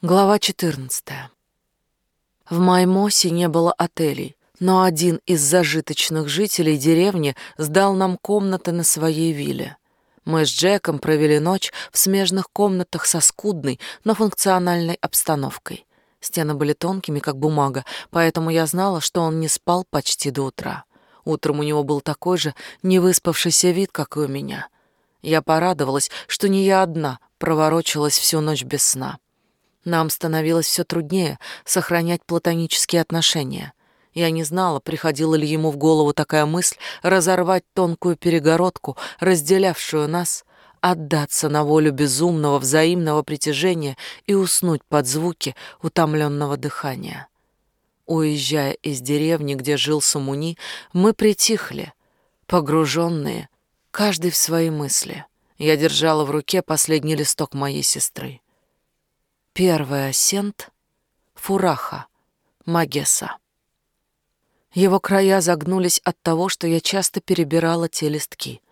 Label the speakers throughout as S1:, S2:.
S1: Глава 14. В Маймосе не было отелей, но один из зажиточных жителей деревни сдал нам комнаты на своей вилле. Мы с Джеком провели ночь в смежных комнатах со скудной, но функциональной обстановкой. Стены были тонкими, как бумага, поэтому я знала, что он не спал почти до утра. Утром у него был такой же невыспавшийся вид, как и у меня. Я порадовалась, что не я одна проворочилась всю ночь без сна. Нам становилось все труднее сохранять платонические отношения. Я не знала, приходила ли ему в голову такая мысль разорвать тонкую перегородку, разделявшую нас, отдаться на волю безумного взаимного притяжения и уснуть под звуки утомленного дыхания. Уезжая из деревни, где жил Самуни, мы притихли, погруженные, каждый в свои мысли. Я держала в руке последний листок моей сестры. Первая сент — Фураха, Магеса. Его края загнулись от того, что я часто перебирала те листки.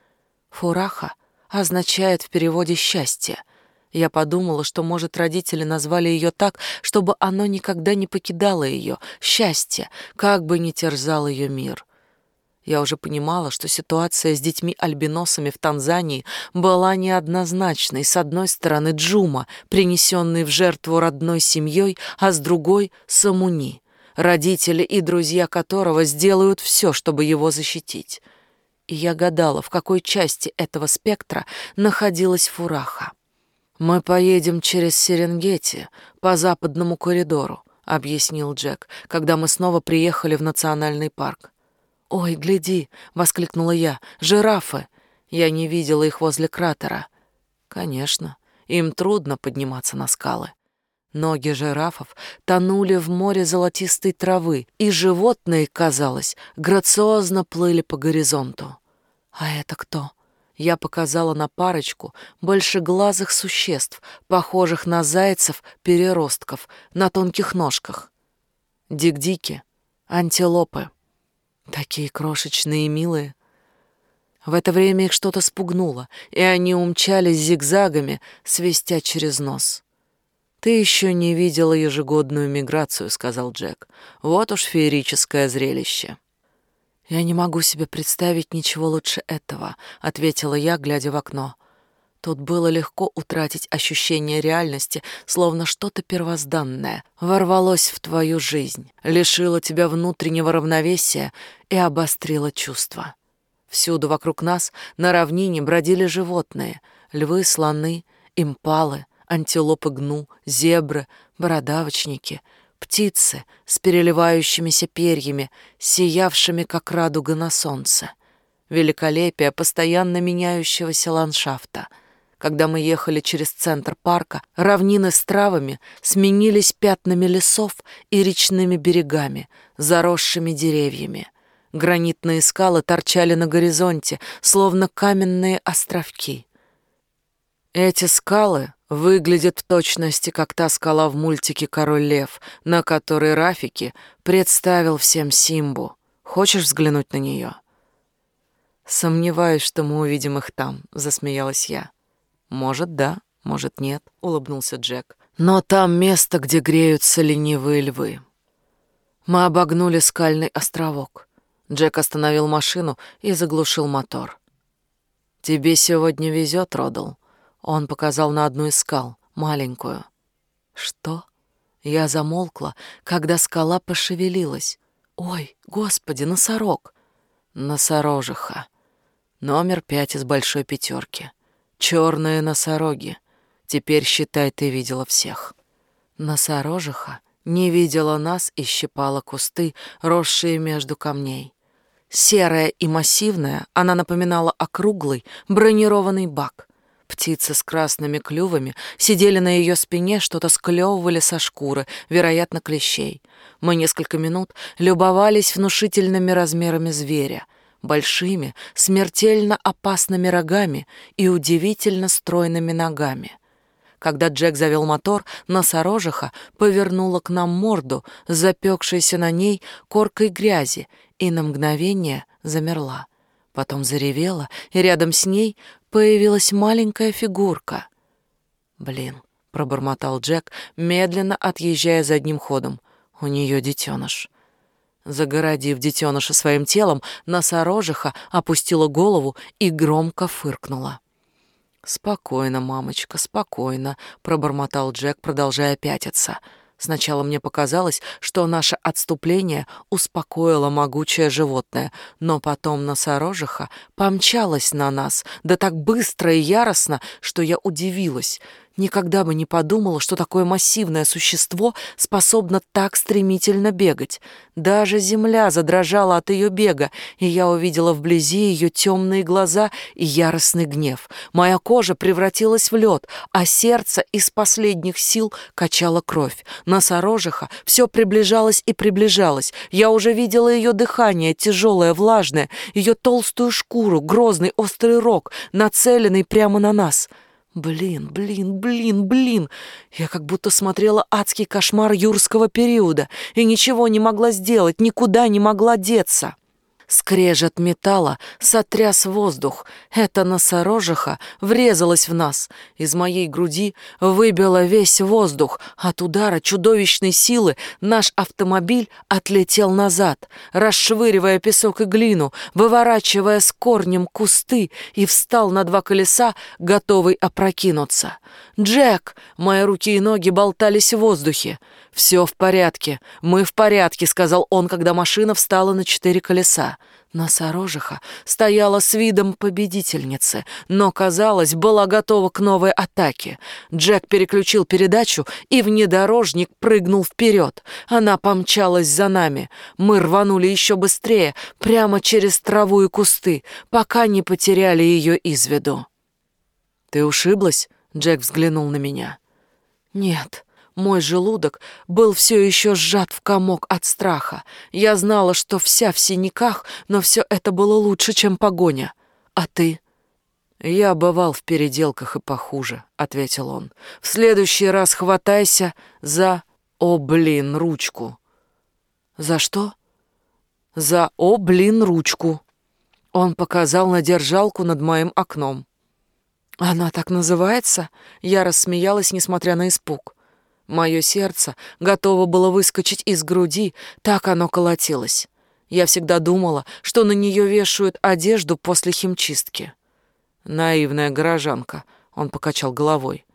S1: Фураха означает в переводе «счастье». Я подумала, что, может, родители назвали ее так, чтобы оно никогда не покидало ее, счастье, как бы ни терзал ее мир. Я уже понимала, что ситуация с детьми-альбиносами в Танзании была неоднозначной. С одной стороны Джума, принесенный в жертву родной семьей, а с другой — Самуни, родители и друзья которого сделают все, чтобы его защитить. И я гадала, в какой части этого спектра находилась Фураха. «Мы поедем через Серенгети по западному коридору», — объяснил Джек, когда мы снова приехали в национальный парк. «Ой, гляди!» — воскликнула я. «Жирафы!» Я не видела их возле кратера. Конечно, им трудно подниматься на скалы. Ноги жирафов тонули в море золотистой травы, и животные, казалось, грациозно плыли по горизонту. «А это кто?» Я показала на парочку большеглазых существ, похожих на зайцев-переростков на тонких ножках. Дик-дики, антилопы. Такие крошечные и милые. В это время их что-то спугнуло, и они умчались зигзагами, свистя через нос. «Ты еще не видела ежегодную миграцию», — сказал Джек. «Вот уж феерическое зрелище». «Я не могу себе представить ничего лучше этого», — ответила я, глядя в окно. Тут было легко утратить ощущение реальности, словно что-то первозданное ворвалось в твою жизнь, лишило тебя внутреннего равновесия и обострило чувства. Всюду вокруг нас на равнине бродили животные — львы, слоны, импалы, антилопы гну, зебры, бородавочники, птицы с переливающимися перьями, сиявшими, как радуга на солнце. Великолепие постоянно меняющегося ландшафта — когда мы ехали через центр парка, равнины с травами сменились пятнами лесов и речными берегами, заросшими деревьями. Гранитные скалы торчали на горизонте, словно каменные островки. Эти скалы выглядят в точности, как та скала в мультике «Король лев», на которой Рафики представил всем Симбу. Хочешь взглянуть на нее? «Сомневаюсь, что мы увидим их там», — засмеялась я. «Может, да, может, нет», — улыбнулся Джек. «Но там место, где греются ленивые львы». Мы обогнули скальный островок. Джек остановил машину и заглушил мотор. «Тебе сегодня везет, Родал». Он показал на одну из скал, маленькую. «Что?» Я замолкла, когда скала пошевелилась. «Ой, господи, носорог!» «Носорожиха. Номер пять из большой пятерки. Черные носороги. Теперь, считай, ты видела всех. Носорожиха не видела нас и щипала кусты, росшие между камней. Серая и массивная, она напоминала округлый бронированный бак. Птицы с красными клювами сидели на ее спине, что-то склевывали со шкуры, вероятно, клещей. Мы несколько минут любовались внушительными размерами зверя — большими, смертельно опасными рогами и удивительно стройными ногами. Когда Джек завел мотор, носорожиха повернула к нам морду, запекшейся на ней коркой грязи, и на мгновение замерла. Потом заревела, и рядом с ней появилась маленькая фигурка. Блин, пробормотал Джек, медленно отъезжая задним ходом. У нее детеныш. Загородив детеныша своим телом, носорожиха опустила голову и громко фыркнула. «Спокойно, мамочка, спокойно», — пробормотал Джек, продолжая пятиться. Сначала мне показалось, что наше отступление успокоило могучее животное, но потом носорожиха помчалась на нас, да так быстро и яростно, что я удивилась — Никогда бы не подумала, что такое массивное существо способно так стремительно бегать. Даже земля задрожала от ее бега, и я увидела вблизи ее темные глаза и яростный гнев. Моя кожа превратилась в лед, а сердце из последних сил качало кровь. Носорожиха все приближалось и приближалось. Я уже видела ее дыхание, тяжелое, влажное, ее толстую шкуру, грозный острый рог, нацеленный прямо на нас — Блин, блин, блин, блин. Я как будто смотрела адский кошмар юрского периода и ничего не могла сделать, никуда не могла деться. Скрежет металла сотряс воздух. Эта носорожиха врезалась в нас. Из моей груди выбило весь воздух. От удара чудовищной силы наш автомобиль отлетел назад, расшвыривая песок и глину, выворачивая с корнем кусты и встал на два колеса, готовый опрокинуться. «Джек!» Мои руки и ноги болтались в воздухе. «Все в порядке, мы в порядке», — сказал он, когда машина встала на четыре колеса. Носорожиха стояла с видом победительницы, но, казалось, была готова к новой атаке. Джек переключил передачу, и внедорожник прыгнул вперед. Она помчалась за нами. Мы рванули еще быстрее, прямо через траву и кусты, пока не потеряли ее из виду. «Ты ушиблась?» — Джек взглянул на меня. «Нет». Мой желудок был все еще сжат в комок от страха. Я знала, что вся в синяках, но все это было лучше, чем погоня. А ты? Я бывал в переделках и похуже, ответил он. В следующий раз хватайся за о, блин, ручку. За что? За о, блин, ручку. Он показал на держалку над моим окном. Она так называется? Я рассмеялась, несмотря на испуг. Мое сердце готово было выскочить из груди, так оно колотилось. Я всегда думала, что на нее вешают одежду после химчистки. Наивная горожанка, он покачал головой.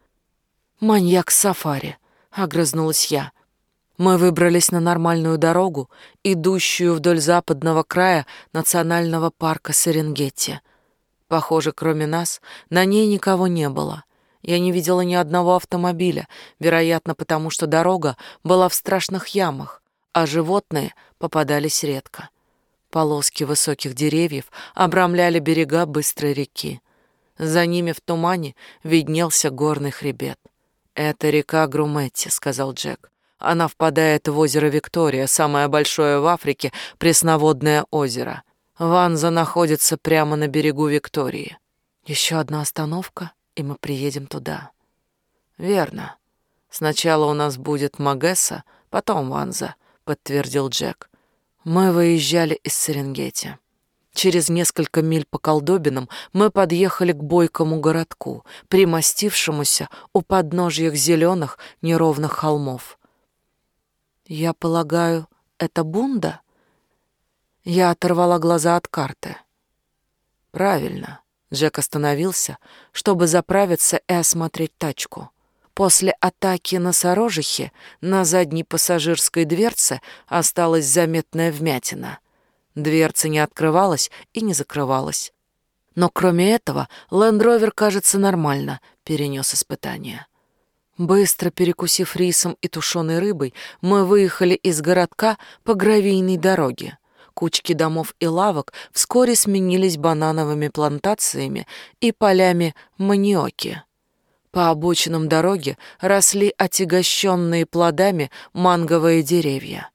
S1: Маньяк сафари, огрызнулась я. Мы выбрались на нормальную дорогу, идущую вдоль западного края национального парка Серенгетти. Похоже, кроме нас, на ней никого не было. Я не видела ни одного автомобиля, вероятно, потому что дорога была в страшных ямах, а животные попадались редко. Полоски высоких деревьев обрамляли берега быстрой реки. За ними в тумане виднелся горный хребет. «Это река Груметти», — сказал Джек. «Она впадает в озеро Виктория, самое большое в Африке пресноводное озеро. Ванза находится прямо на берегу Виктории». «Еще одна остановка?» и мы приедем туда. Верно. Сначала у нас будет Магесса, потом Ванза, подтвердил Джек. Мы выезжали из Серенгети. Через несколько миль по колдобинам мы подъехали к бойкому городку, примостившемуся у подножья зеленых неровных холмов. Я полагаю, это Бунда? Я оторвала глаза от карты. Правильно. Джек остановился, чтобы заправиться и осмотреть тачку. После атаки на Сорожихе на задней пассажирской дверце осталась заметная вмятина. Дверца не открывалась и не закрывалась. Но кроме этого, Лендровер, кажется, нормально перенес испытание. Быстро перекусив рисом и тушеной рыбой, мы выехали из городка по гравийной дороге. Кучки домов и лавок вскоре сменились банановыми плантациями и полями маниоки. По обочинам дороги росли отягощенные плодами манговые деревья.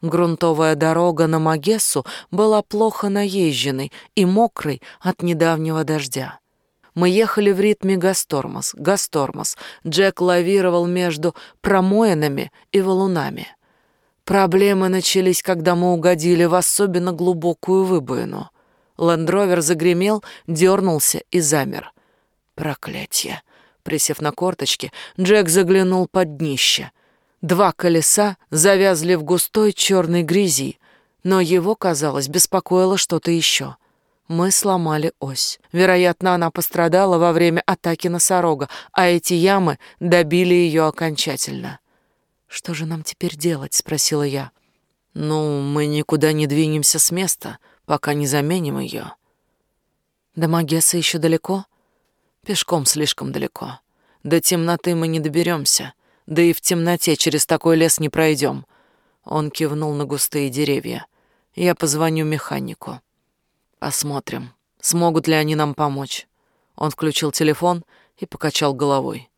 S1: Грунтовая дорога на Магессу была плохо наезженной и мокрой от недавнего дождя. Мы ехали в ритме гастормос, гастормос. Джек лавировал между промоинами и валунами. Проблемы начались, когда мы угодили в особенно глубокую выбоину. Лендровер загремел, дернулся и замер. Проклятье! Присев на корточки, Джек заглянул под днище. Два колеса завязли в густой черной грязи, но его, казалось, беспокоило что-то еще. Мы сломали ось. Вероятно, она пострадала во время атаки носорога, а эти ямы добили ее окончательно. «Что же нам теперь делать?» — спросила я. «Ну, мы никуда не двинемся с места, пока не заменим ее». «До Магеса еще далеко?» «Пешком слишком далеко. До темноты мы не доберемся, да и в темноте через такой лес не пройдем». Он кивнул на густые деревья. «Я позвоню механику. Посмотрим, смогут ли они нам помочь». Он включил телефон и покачал головой.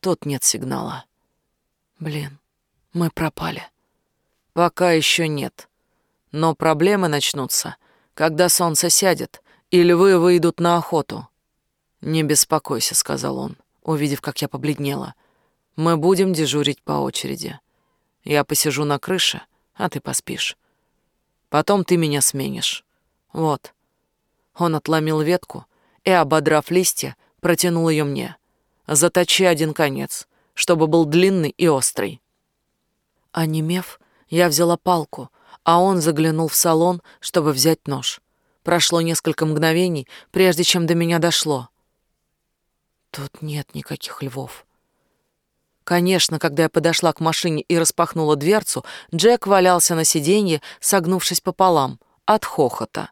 S1: Тут нет сигнала. Блин, мы пропали. Пока еще нет. Но проблемы начнутся, когда солнце сядет, и львы выйдут на охоту. Не беспокойся, сказал он, увидев, как я побледнела. Мы будем дежурить по очереди. Я посижу на крыше, а ты поспишь. Потом ты меня сменишь. Вот. Он отломил ветку и, ободрав листья, протянул ее мне. Заточи один конец, чтобы был длинный и острый. Онемев, я взяла палку, а он заглянул в салон, чтобы взять нож. Прошло несколько мгновений, прежде чем до меня дошло. Тут нет никаких львов. Конечно, когда я подошла к машине и распахнула дверцу, Джек валялся на сиденье, согнувшись пополам, от хохота.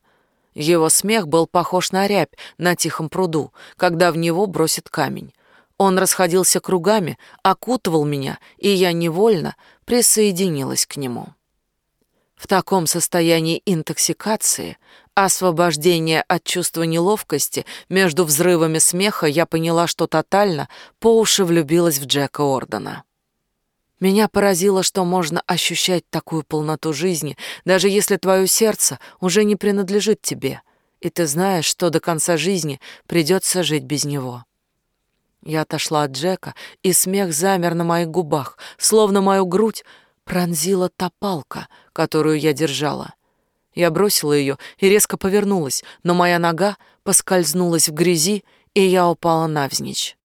S1: Его смех был похож на рябь на тихом пруду, когда в него бросит камень. Он расходился кругами, окутывал меня, и я невольно присоединилась к нему. В таком состоянии интоксикации, освобождения от чувства неловкости, между взрывами смеха я поняла, что тотально по уши влюбилась в Джека Ордена. Меня поразило, что можно ощущать такую полноту жизни, даже если твое сердце уже не принадлежит тебе, и ты знаешь, что до конца жизни придется жить без него. Я отошла от Джека, и смех замер на моих губах, словно мою грудь пронзила та палка, которую я держала. Я бросила ее и резко повернулась, но моя нога поскользнулась в грязи, и я упала навзничь.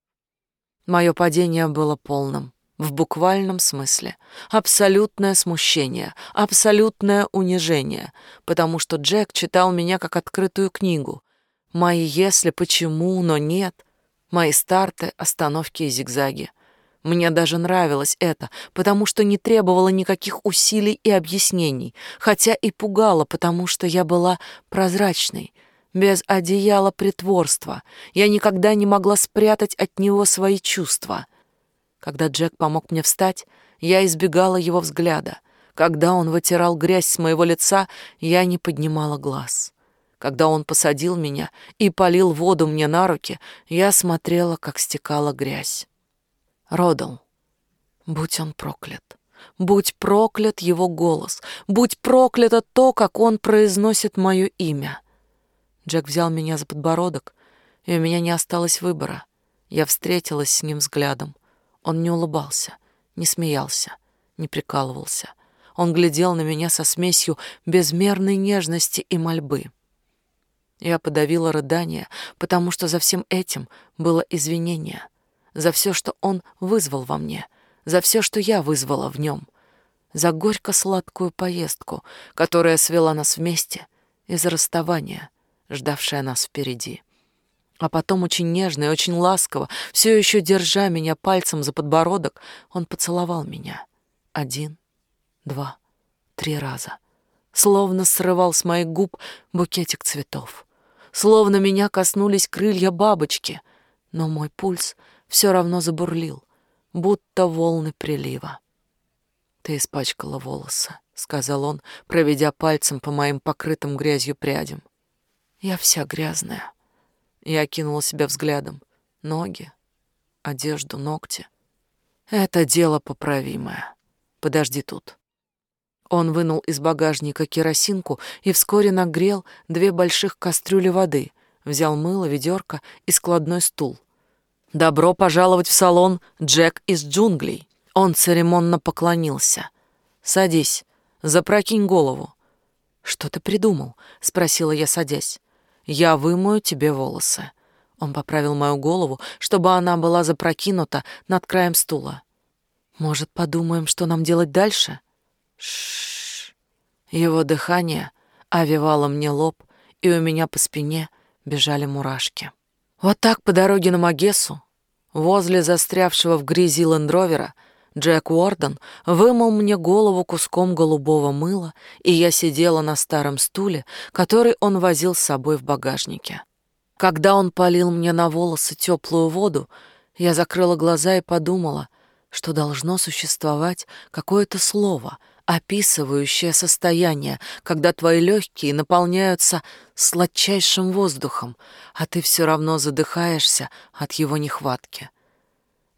S1: Мое падение было полным, в буквальном смысле. Абсолютное смущение, абсолютное унижение, потому что Джек читал меня как открытую книгу. Мои «если», «почему», «но нет», мои старты, остановки и зигзаги. Мне даже нравилось это, потому что не требовало никаких усилий и объяснений, хотя и пугало, потому что я была прозрачной, без одеяла притворства. Я никогда не могла спрятать от него свои чувства. Когда Джек помог мне встать, я избегала его взгляда. Когда он вытирал грязь с моего лица, я не поднимала глаз. Когда он посадил меня и полил воду мне на руки, я смотрела, как стекала грязь. Родал. Будь он проклят. Будь проклят его голос. Будь проклято то, как он произносит мое имя. Джек взял меня за подбородок, и у меня не осталось выбора. Я встретилась с ним взглядом. Он не улыбался, не смеялся, не прикалывался. Он глядел на меня со смесью безмерной нежности и мольбы. Я подавила рыдание, потому что за всем этим было извинение. За все, что он вызвал во мне, за все, что я вызвала в нем, за горько-сладкую поездку, которая свела нас вместе, и за расставание, ждавшее нас впереди. А потом очень нежно и очень ласково, все еще держа меня пальцем за подбородок, он поцеловал меня. Один, два, три раза. Словно срывал с моих губ букетик цветов словно меня коснулись крылья бабочки, но мой пульс все равно забурлил, будто волны прилива. «Ты испачкала волосы», — сказал он, проведя пальцем по моим покрытым грязью прядям. «Я вся грязная». Я окинула себя взглядом. Ноги, одежду, ногти. Это дело поправимое. Подожди тут. Он вынул из багажника керосинку и вскоре нагрел две больших кастрюли воды, взял мыло, ведерко и складной стул. «Добро пожаловать в салон, Джек из джунглей!» Он церемонно поклонился. «Садись, запрокинь голову». «Что ты придумал?» — спросила я, садясь. «Я вымою тебе волосы». Он поправил мою голову, чтобы она была запрокинута над краем стула. Может, подумаем, что нам делать дальше? Шш. Его дыхание овивало мне лоб, и у меня по спине бежали мурашки. Вот так по дороге на Магесу, возле застрявшего в грязи лендровера, Джек Уорден вымыл мне голову куском голубого мыла, и я сидела на старом стуле, который он возил с собой в багажнике. Когда он полил мне на волосы теплую воду, я закрыла глаза и подумала, что должно существовать какое-то слово, описывающее состояние, когда твои легкие наполняются сладчайшим воздухом, а ты все равно задыхаешься от его нехватки.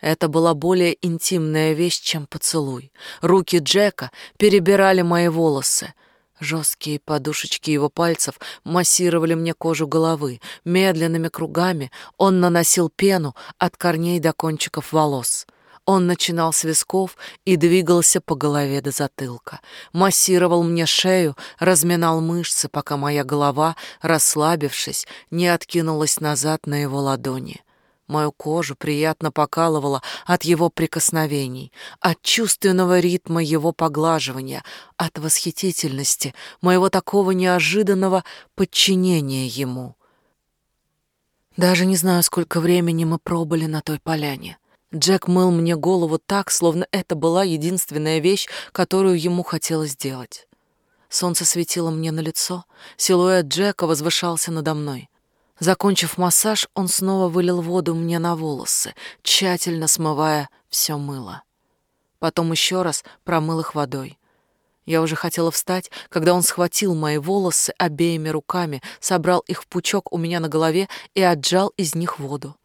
S1: Это была более интимная вещь, чем поцелуй. Руки Джека перебирали мои волосы. Жесткие подушечки его пальцев массировали мне кожу головы. Медленными кругами он наносил пену от корней до кончиков волос. Он начинал с висков и двигался по голове до затылка. Массировал мне шею, разминал мышцы, пока моя голова, расслабившись, не откинулась назад на его ладони. Мою кожу приятно покалывало от его прикосновений, от чувственного ритма его поглаживания, от восхитительности моего такого неожиданного подчинения ему. Даже не знаю, сколько времени мы пробыли на той поляне. Джек мыл мне голову так, словно это была единственная вещь, которую ему хотелось сделать. Солнце светило мне на лицо, силуэт Джека возвышался надо мной. Закончив массаж, он снова вылил воду мне на волосы, тщательно смывая все мыло. Потом еще раз промыл их водой. Я уже хотела встать, когда он схватил мои волосы обеими руками, собрал их в пучок у меня на голове и отжал из них воду.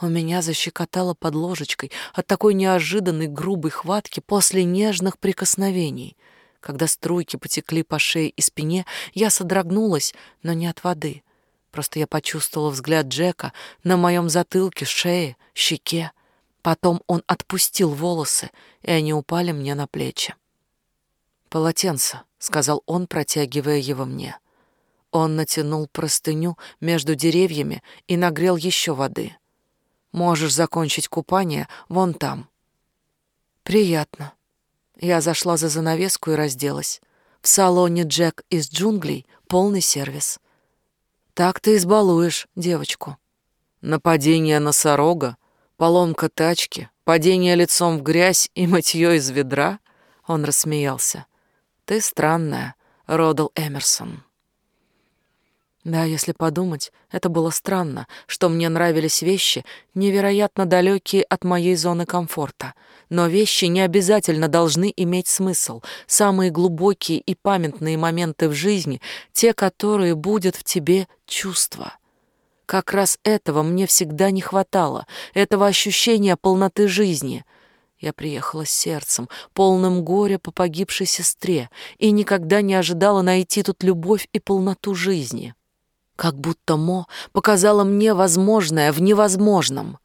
S1: У меня защекотало под ложечкой от такой неожиданной грубой хватки после нежных прикосновений. Когда струйки потекли по шее и спине, я содрогнулась, но не от воды — Просто я почувствовала взгляд Джека на моем затылке, шее, щеке. Потом он отпустил волосы, и они упали мне на плечи. «Полотенце», — сказал он, протягивая его мне. Он натянул простыню между деревьями и нагрел еще воды. «Можешь закончить купание вон там». «Приятно». Я зашла за занавеску и разделась. В салоне «Джек из джунглей» полный сервис. Так ты избалуешь девочку. Нападение носорога, поломка тачки, падение лицом в грязь и мытье из ведра? Он рассмеялся. Ты странная, Родал Эмерсон. Да, если подумать, это было странно, что мне нравились вещи, невероятно далекие от моей зоны комфорта. Но вещи не обязательно должны иметь смысл. Самые глубокие и памятные моменты в жизни — те, которые будет в тебе чувство. Как раз этого мне всегда не хватало, этого ощущения полноты жизни — я приехала с сердцем, полным горя по погибшей сестре, и никогда не ожидала найти тут любовь и полноту жизни. Как будто Мо показала мне возможное в невозможном.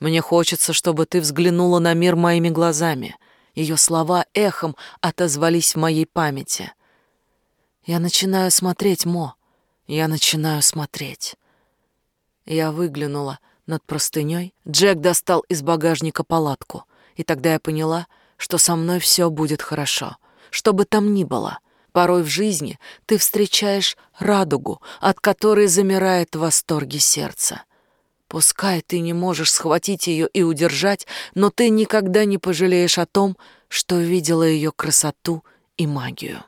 S1: Мне хочется, чтобы ты взглянула на мир моими глазами. Ее слова эхом отозвались в моей памяти. Я начинаю смотреть, Мо. Я начинаю смотреть. Я выглянула над простыней. Джек достал из багажника палатку. И тогда я поняла, что со мной все будет хорошо. Что бы там ни было — Порой в жизни ты встречаешь радугу, от которой замирает в восторге сердце. Пускай ты не можешь схватить ее и удержать, но ты никогда не пожалеешь о том, что видела ее красоту и магию.